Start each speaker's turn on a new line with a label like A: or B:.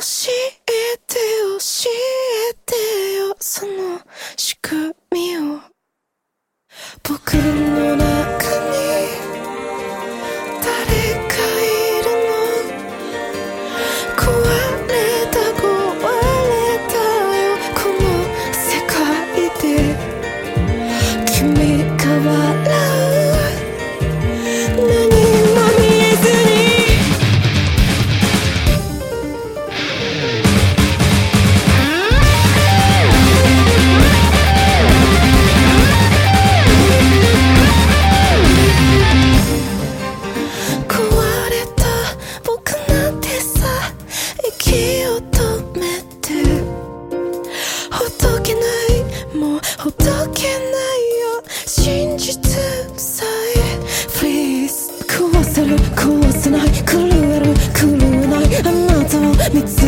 A: 教えて教えてよその仕組みを。僕の息を止めて。ほどけないもほどけないよ。真実さえ。Please 壊せる壊せない。狂える狂えない。あなたを見つ